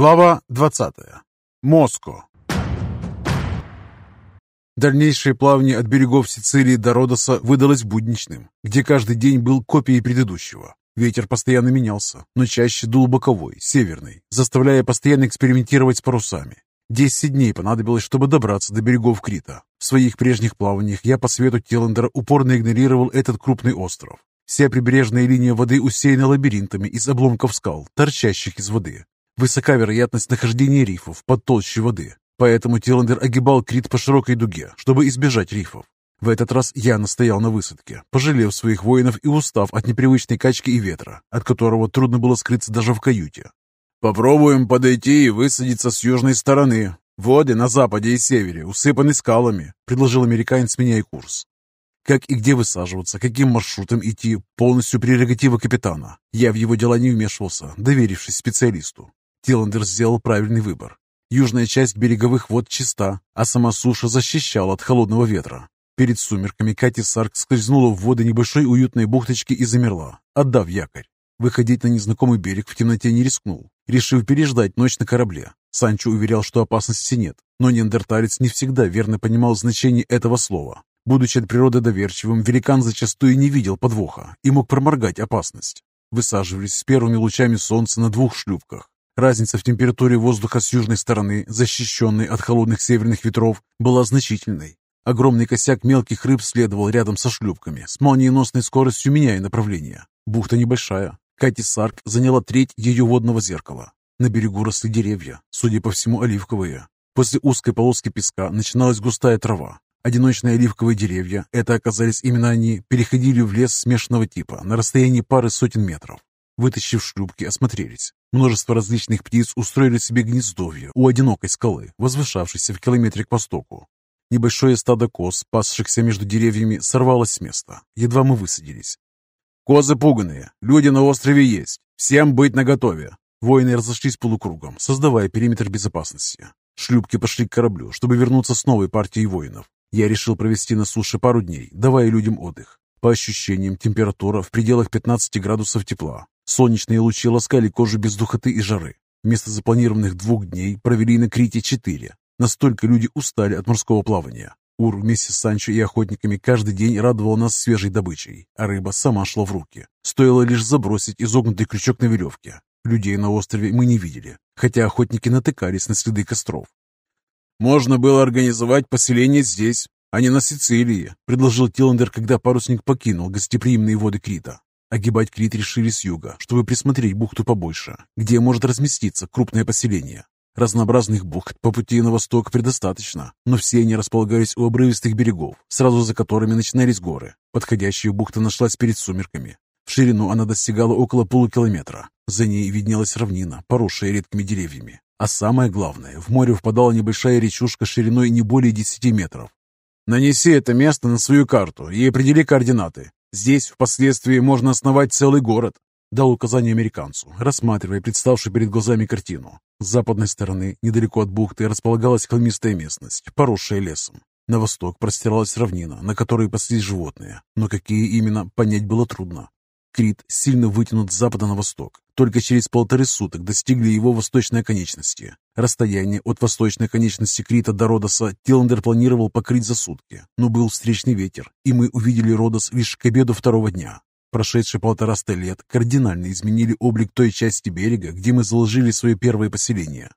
Глава 20. Моско. Дальнейшее плавание от берегов Сицилии до Родоса выдалось будничным, где каждый день был копией предыдущего. Ветер постоянно менялся, но чаще дул боковой, северный, заставляя постоянно экспериментировать с парусами. Десять дней понадобилось, чтобы добраться до берегов Крита. В своих прежних плаваниях я по свету Теллендера упорно игнорировал этот крупный остров. Вся прибрежная линия воды усеяна лабиринтами из обломков скал, торчащих из воды. Высока вероятность нахождения рифов под толщей воды, поэтому Тиландер огибал Крит по широкой дуге, чтобы избежать рифов. В этот раз я настоял на высадке, пожалев своих воинов и устав от непривычной качки и ветра, от которого трудно было скрыться даже в каюте. «Попробуем подойти и высадиться с южной стороны. Воды на западе и севере усыпаны скалами», — предложил американец, меняя курс. Как и где высаживаться, каким маршрутом идти, полностью прерогатива капитана. Я в его дела не вмешивался, доверившись специалисту. Тиландер сделал правильный выбор. Южная часть береговых вод чиста, а сама суша защищала от холодного ветра. Перед сумерками Кати Сарк скользнула в воды небольшой уютной бухточки и замерла, отдав якорь. Выходить на незнакомый берег в темноте не рискнул, решив переждать ночь на корабле. Санчо уверял, что опасности нет, но неандерталец не всегда верно понимал значение этого слова. Будучи от природы доверчивым, великан зачастую не видел подвоха и мог проморгать опасность. Высаживались с первыми лучами солнца на двух шлюпках, Разница в температуре воздуха с южной стороны, защищенной от холодных северных ветров, была значительной. Огромный косяк мелких рыб следовал рядом со шлюпками, с молниеносной скоростью меняя направление. Бухта небольшая. Кати Сарк заняла треть ее водного зеркала. На берегу росли деревья, судя по всему, оливковые. После узкой полоски песка начиналась густая трава. Одиночные оливковые деревья, это оказались именно они, переходили в лес смешанного типа на расстоянии пары сотен метров. Вытащив шлюпки, осмотрелись. Множество различных птиц устроили себе гнездовье у одинокой скалы, возвышавшейся в километре к востоку. Небольшое стадо коз, пасшихся между деревьями, сорвалось с места. Едва мы высадились. «Козы пуганые. Люди на острове есть. Всем быть наготове». Воины разошлись полукругом, создавая периметр безопасности. Шлюпки пошли к кораблю, чтобы вернуться с новой партией воинов. Я решил провести на суше пару дней, давая людям отдых. По ощущениям, температура в пределах 15 градусов тепла. Солнечные лучи ласкали кожу без духоты и жары. Вместо запланированных двух дней провели на Крите четыре. Настолько люди устали от морского плавания. Ур вместе с Санчо и охотниками каждый день радовал нас свежей добычей, а рыба сама шла в руки. Стоило лишь забросить изогнутый крючок на веревке. Людей на острове мы не видели, хотя охотники натыкались на следы костров. «Можно было организовать поселение здесь, а не на Сицилии», предложил Тиландер, когда парусник покинул гостеприимные воды Крита. Огибать Крит решили с юга, чтобы присмотреть бухту побольше, где может разместиться крупное поселение. Разнообразных бухт по пути на восток предостаточно, но все они располагались у обрывистых берегов, сразу за которыми начинались горы. Подходящая бухта нашлась перед сумерками. В ширину она достигала около полукилометра. За ней виднелась равнина, поросшая редкими деревьями. А самое главное, в море впадала небольшая речушка шириной не более 10 метров. «Нанеси это место на свою карту и определи координаты. Здесь впоследствии можно основать целый город», — дал указание американцу, рассматривая представшую перед глазами картину. С западной стороны, недалеко от бухты, располагалась холмистая местность, поросшая лесом. На восток простиралась равнина, на которой паслись животные, но какие именно, понять было трудно. Крит сильно вытянут с запада на восток. Только через полторы суток достигли его восточной оконечности. Расстояние от восточной конечности Крита до Родоса Тиландер планировал покрыть за сутки, но был встречный ветер, и мы увидели Родос лишь к обеду второго дня. Прошедшие полтораста лет кардинально изменили облик той части берега, где мы заложили свое первое поселение.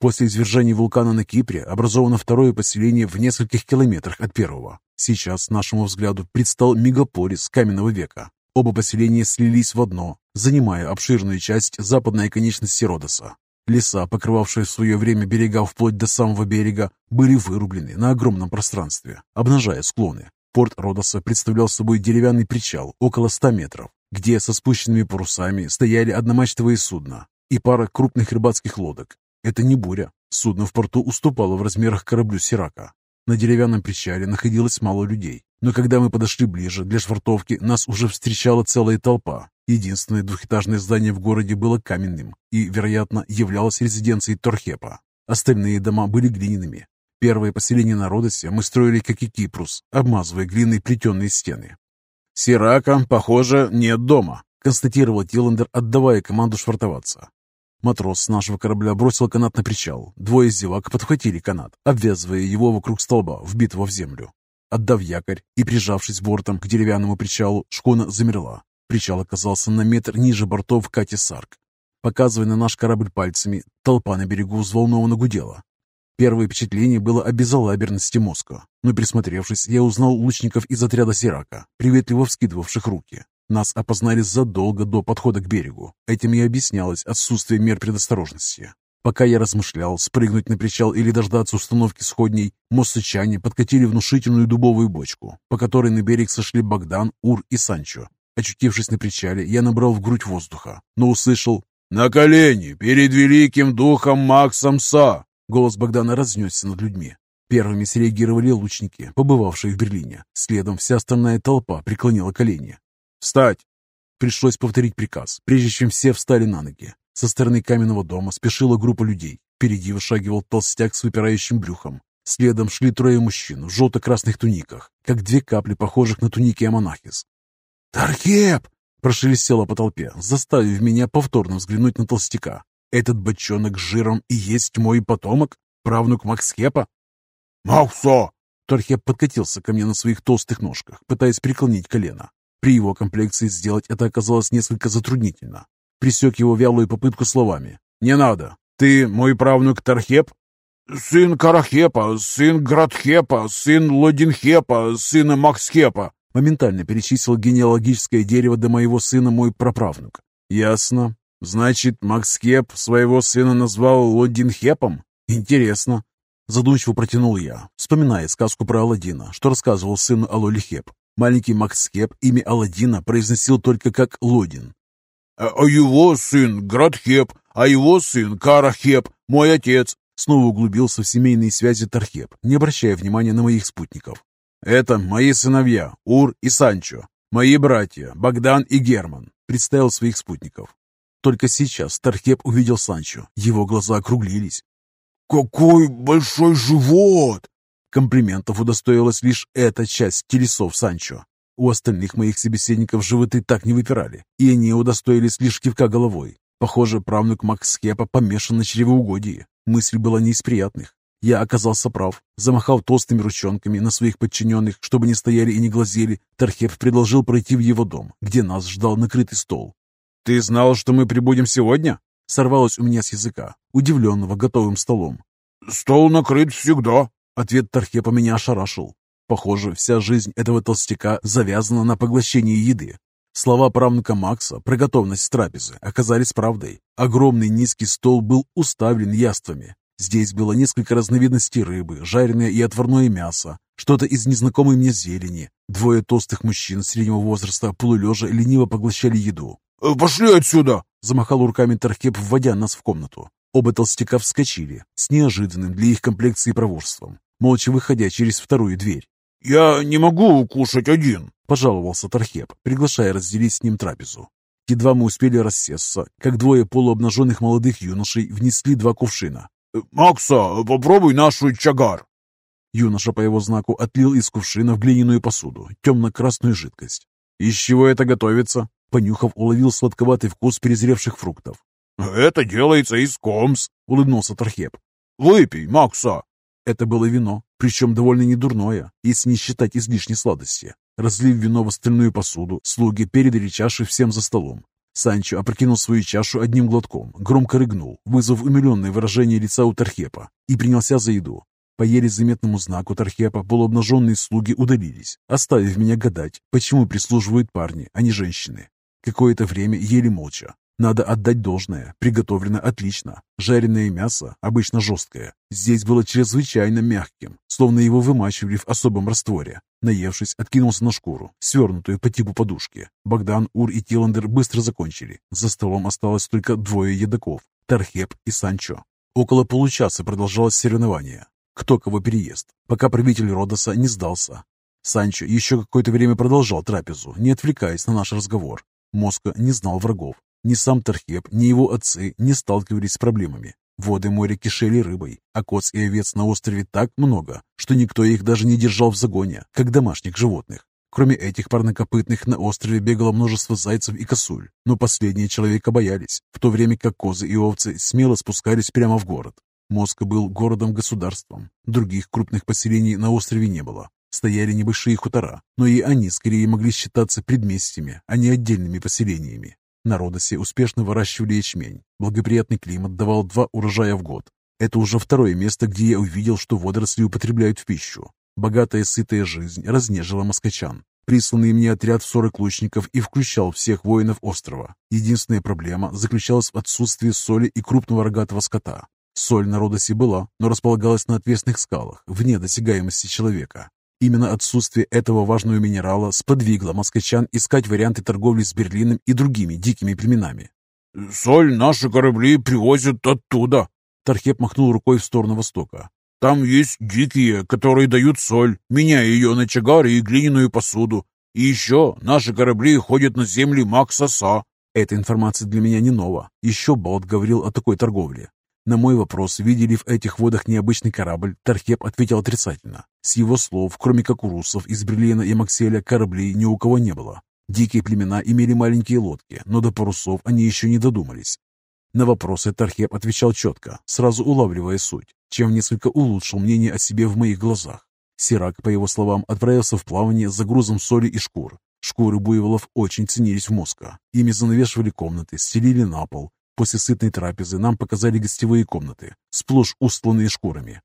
После извержения вулкана на Кипре образовано второе поселение в нескольких километрах от первого. Сейчас нашему взгляду предстал мегаполис каменного века, Оба поселения слились в одно, занимая обширную часть западной оконечности Родоса. Леса, покрывавшие в свое время берега вплоть до самого берега, были вырублены на огромном пространстве, обнажая склоны. Порт Родоса представлял собой деревянный причал около 100 метров, где со спущенными парусами стояли одномачтовые судна и пара крупных рыбацких лодок. Это не буря. Судно в порту уступало в размерах кораблю Сирака. На деревянном причале находилось мало людей, но когда мы подошли ближе для швартовки, нас уже встречала целая толпа. Единственное двухэтажное здание в городе было каменным и, вероятно, являлось резиденцией Торхепа. Остальные дома были глиняными. Первое поселение на Родосе мы строили, как и Кипрус, обмазывая глиной плетеные стены. «Сирака, похоже, нет дома», — констатировал Тиландер, отдавая команду швартоваться. Матрос с нашего корабля бросил канат на причал. Двое зевак подхватили канат, обвязывая его вокруг столба, вбитого в землю. Отдав якорь и прижавшись бортом к деревянному причалу, шкуна замерла. Причал оказался на метр ниже бортов Кати Сарк. Показывая на наш корабль пальцами, толпа на берегу взволнованно гудела. Первое впечатление было о безалаберности мозга, но присмотревшись, я узнал лучников из отряда Сирака, приветливо вскидывавших руки. Нас опознали задолго до подхода к берегу. Этим и объяснялось отсутствие мер предосторожности. Пока я размышлял, спрыгнуть на причал или дождаться установки сходней, моссычане подкатили внушительную дубовую бочку, по которой на берег сошли Богдан, Ур и Санчо. Очутившись на причале, я набрал в грудь воздуха, но услышал «На колени перед великим духом Максом Са!» Голос Богдана разнесся над людьми. Первыми среагировали лучники, побывавшие в Берлине. Следом вся остальная толпа преклонила колени. «Встать!» Пришлось повторить приказ, прежде чем все встали на ноги. Со стороны каменного дома спешила группа людей. Впереди вышагивал толстяк с выпирающим брюхом. Следом шли трое мужчин в желто-красных туниках, как две капли, похожих на туники Амонахис. «Тархеп!» – прошелестело по толпе, заставив меня повторно взглянуть на толстяка. «Этот бочонок с жиром и есть мой потомок? Правнук Максхепа?» «Максо!» Тархеп подкатился ко мне на своих толстых ножках, пытаясь преклонить колено. При его комплекции сделать это оказалось несколько затруднительно. Присек его вялую попытку словами. «Не надо. Ты мой правнук Тархеп?» «Сын Карахепа, сын Градхепа, сын Лодинхепа, сын Максхепа». Моментально перечислил генеалогическое дерево до моего сына мой праправнук. «Ясно. Значит, Максхеп своего сына назвал Лодинхепом? Интересно». Задумчиво протянул я, вспоминая сказку про Аладдина, что рассказывал сыну Алолихеп. Маленький Макс Кеп имя Аладдина произносил только как Лодин. «А, а его сын Градхеп, а его сын Карахеп, мой отец!» Снова углубился в семейные связи Тархеп, не обращая внимания на моих спутников. «Это мои сыновья, Ур и Санчо, мои братья, Богдан и Герман», представил своих спутников. Только сейчас Тархеп увидел Санчо, его глаза округлились. «Какой большой живот!» Комплиментов удостоилась лишь эта часть телесов Санчо. У остальных моих собеседников животы так не выпирали, и они удостоились лишь кивка головой. Похоже, правнук Макс Скепа помешан на чревоугодии. Мысль была не из приятных. Я оказался прав. Замахав толстыми ручонками на своих подчиненных, чтобы не стояли и не глазели, Тархев предложил пройти в его дом, где нас ждал накрытый стол. «Ты знал, что мы прибудем сегодня?» Сорвалось у меня с языка, удивленного готовым столом. «Стол накрыт всегда», Ответ Тархепа меня ошарашил. Похоже, вся жизнь этого толстяка завязана на поглощении еды. Слова правнука Макса про готовность трапезы оказались правдой. Огромный низкий стол был уставлен яствами. Здесь было несколько разновидностей рыбы, жареное и отварное мясо, что-то из незнакомой мне зелени. Двое толстых мужчин среднего возраста полулежа лениво поглощали еду. «Э, «Пошли отсюда!» – замахал руками Тархеп, вводя нас в комнату. Оба толстяка вскочили с неожиданным для их комплекции проворством, молча выходя через вторую дверь. «Я не могу кушать один», — пожаловался Тархеп, приглашая разделить с ним трапезу. Едва мы успели рассесться, как двое полуобнаженных молодых юношей внесли два кувшина. «Макса, попробуй нашу чагар!» Юноша по его знаку отлил из кувшина в глиняную посуду темно-красную жидкость. «Из чего это готовится?» Понюхав, уловил сладковатый вкус перезревших фруктов. «Это делается из комс», — улыбнулся Тархеп. «Выпей, Макса». Это было вино, причем довольно недурное, если не считать излишней сладости. Разлив вино в остальную посуду, слуги передали чаши всем за столом. Санчо опрокинул свою чашу одним глотком, громко рыгнул, вызвав умиленное выражение лица у Тархепа, и принялся за еду. По еле заметному знаку Тархепа полуобнаженные слуги удалились, оставив меня гадать, почему прислуживают парни, а не женщины. Какое-то время ели молча, надо отдать должное, приготовлено отлично. Жареное мясо, обычно жесткое, здесь было чрезвычайно мягким, словно его вымачивали в особом растворе. Наевшись, откинулся на шкуру, свернутую по типу подушки. Богдан, Ур и Тиландер быстро закончили. За столом осталось только двое едоков – Тархеп и Санчо. Около получаса продолжалось соревнование. Кто кого переест, пока правитель Родоса не сдался. Санчо еще какое-то время продолжал трапезу, не отвлекаясь на наш разговор. Моска не знал врагов, ни сам Тархеп, ни его отцы не сталкивались с проблемами. Воды моря кишели рыбой, а коз и овец на острове так много, что никто их даже не держал в загоне, как домашних животных. Кроме этих парнокопытных, на острове бегало множество зайцев и косуль, но последние человека боялись, в то время как козы и овцы смело спускались прямо в город. Москва был городом-государством. Других крупных поселений на острове не было. Стояли небольшие хутора, но и они скорее могли считаться предместьями, а не отдельными поселениями. На Родосе успешно выращивали ячмень. Благоприятный климат давал два урожая в год. Это уже второе место, где я увидел, что водоросли употребляют в пищу. Богатая сытая жизнь разнежила москачан. Присланный мне отряд в 40 лучников и включал всех воинов острова. Единственная проблема заключалась в отсутствии соли и крупного рогатого скота. Соль на Родосе была, но располагалась на отвесных скалах, вне досягаемости человека. Именно отсутствие этого важного минерала сподвигло москачан искать варианты торговли с Берлином и другими дикими племенами. «Соль наши корабли привозят оттуда», — Тархеп махнул рукой в сторону востока. Там есть дикие, которые дают соль, меняя ее на чагары и глиняную посуду. И еще наши корабли ходят на земли Максаса. Эта информация для меня не нова. Еще Болт говорил о такой торговле. На мой вопрос, видели в этих водах необычный корабль, Тархеп ответил отрицательно. С его слов, кроме как у русов из Берлина и Макселя, кораблей ни у кого не было. Дикие племена имели маленькие лодки, но до парусов они еще не додумались. На вопросы Тархеп отвечал четко, сразу улавливая суть чем несколько улучшил мнение о себе в моих глазах. Сирак, по его словам, отправился в плавание за грузом соли и шкур. Шкуры буйволов очень ценились в Москва. Ими занавешивали комнаты, стелили на пол. После сытной трапезы нам показали гостевые комнаты, сплошь устланные шкурами.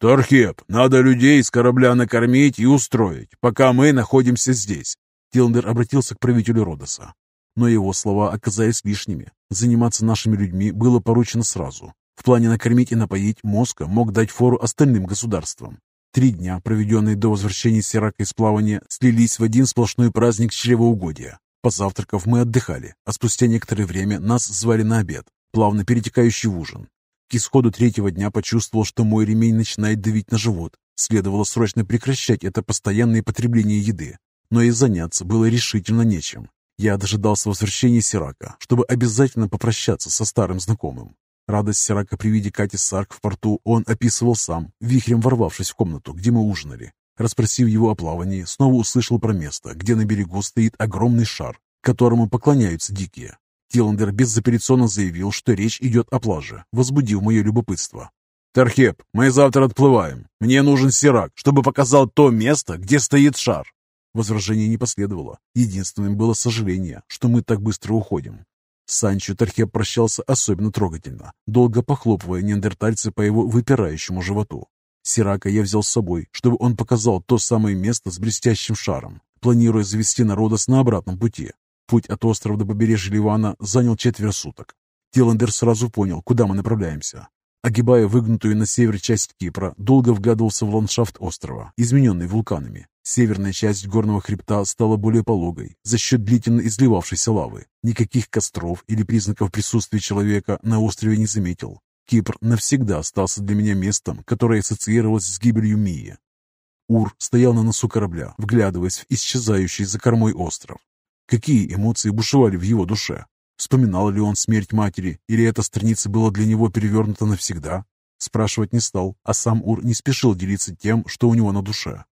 «Тархеп, надо людей с корабля накормить и устроить, пока мы находимся здесь». Тиландер обратился к правителю Родоса. Но его слова оказались лишними. Заниматься нашими людьми было поручено сразу. В плане накормить и напоить Моска мог дать фору остальным государствам. Три дня, проведенные до возвращения Сирака из плавания, слились в один сплошной праздник чревоугодия. Позавтракав, мы отдыхали, а спустя некоторое время нас звали на обед, плавно перетекающий в ужин. К исходу третьего дня почувствовал, что мой ремень начинает давить на живот. Следовало срочно прекращать это постоянное потребление еды. Но и заняться было решительно нечем. Я дожидался возвращения Сирака, чтобы обязательно попрощаться со старым знакомым. Радость Сирака при виде Кати Сарк в порту он описывал сам, вихрем ворвавшись в комнату, где мы ужинали. Распросив его о плавании, снова услышал про место, где на берегу стоит огромный шар, которому поклоняются дикие. Тиландер безапелляционно заявил, что речь идет о плаже, возбудив мое любопытство. «Тархеп, мы завтра отплываем. Мне нужен Сирак, чтобы показал то место, где стоит шар». Возражения не последовало. Единственным было сожаление, что мы так быстро уходим. Санчо Тархеп прощался особенно трогательно, долго похлопывая неандертальца по его выпирающему животу. Сирака я взял с собой, чтобы он показал то самое место с блестящим шаром, планируя завести народос на обратном пути. Путь от острова до побережья Ливана занял четверо суток. Тиландер сразу понял, куда мы направляемся. Огибая выгнутую на север часть Кипра, долго вглядывался в ландшафт острова, измененный вулканами. Северная часть горного хребта стала более пологой за счет длительно изливавшейся лавы. Никаких костров или признаков присутствия человека на острове не заметил. Кипр навсегда остался для меня местом, которое ассоциировалось с гибелью Мии. Ур стоял на носу корабля, вглядываясь в исчезающий за кормой остров. Какие эмоции бушевали в его душе? Вспоминал ли он смерть матери, или эта страница была для него перевернута навсегда? Спрашивать не стал, а сам Ур не спешил делиться тем, что у него на душе.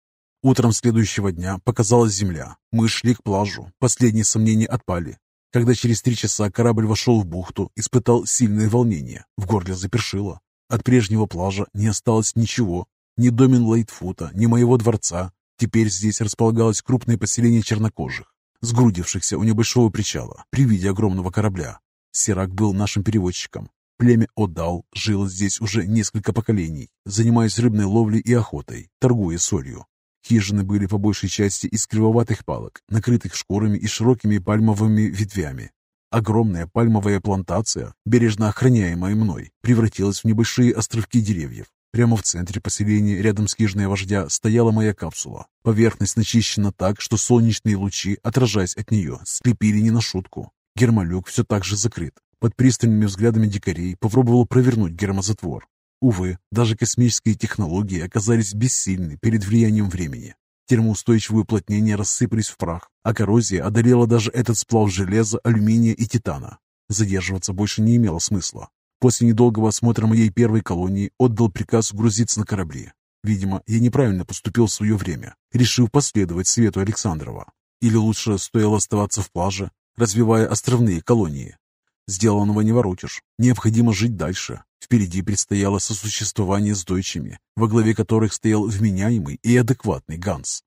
Утром следующего дня показалась земля. Мы шли к плажу. Последние сомнения отпали. Когда через три часа корабль вошел в бухту, испытал сильное волнение. В горле запершило. От прежнего плажа не осталось ничего. Ни домен Лайтфута, ни моего дворца. Теперь здесь располагалось крупное поселение чернокожих, сгрудившихся у небольшого причала при виде огромного корабля. Сирак был нашим переводчиком. Племя Одал жило здесь уже несколько поколений, занимаясь рыбной ловлей и охотой, торгуя солью. Хижины были по большей части из кривоватых палок, накрытых шкурами и широкими пальмовыми ветвями. Огромная пальмовая плантация, бережно охраняемая мной, превратилась в небольшие островки деревьев. Прямо в центре поселения, рядом с хижиной вождя, стояла моя капсула. Поверхность начищена так, что солнечные лучи, отражаясь от нее, слепили не на шутку. Гермолюк все так же закрыт. Под пристальными взглядами дикарей попробовал провернуть гермозатвор. Увы, даже космические технологии оказались бессильны перед влиянием времени. Термоустойчивые уплотнения рассыпались в прах, а коррозия одолела даже этот сплав железа, алюминия и титана. Задерживаться больше не имело смысла. После недолгого осмотра моей первой колонии отдал приказ грузиться на корабли. Видимо, я неправильно поступил в свое время, решив последовать свету Александрова. Или лучше стоило оставаться в плаже, развивая островные колонии. Сделанного не воротишь. Необходимо жить дальше. Впереди предстояло сосуществование с дойчами, во главе которых стоял вменяемый и адекватный Ганс.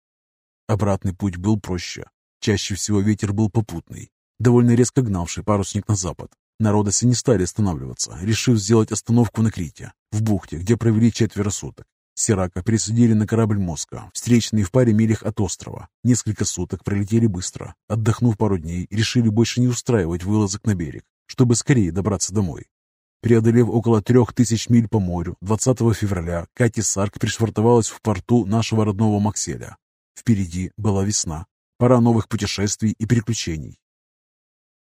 Обратный путь был проще. Чаще всего ветер был попутный, довольно резко гнавший парусник на запад. Народосы не стали останавливаться, решив сделать остановку на Крите, в бухте, где провели четверо суток. Сирака пересадили на корабль Моска, встречный в паре милях от острова. Несколько суток пролетели быстро. Отдохнув пару дней, решили больше не устраивать вылазок на берег, чтобы скорее добраться домой. Преодолев около трех тысяч миль по морю, 20 февраля Кати Сарк пришвартовалась в порту нашего родного Макселя. Впереди была весна, пора новых путешествий и приключений.